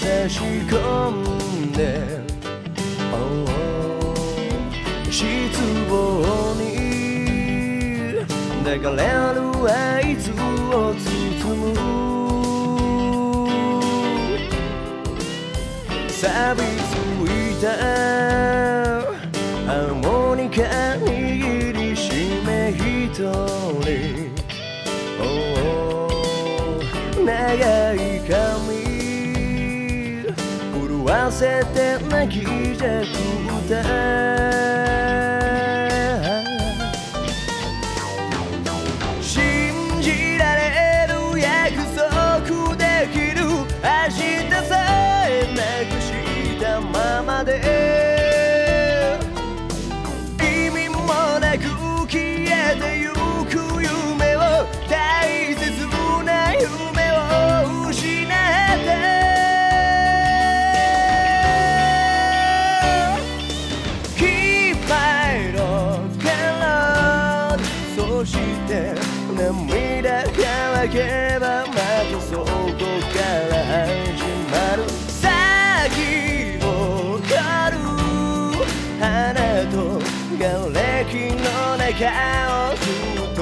差し込んで、oh 失望に抱かれる合図を包む。錆びついた。ハーモニカ握りしめ一人、oh 長い髪。わせて泣きじゃく歌涙乾けばまたそこから始まる先を狩る花と瓦礫の中をずっと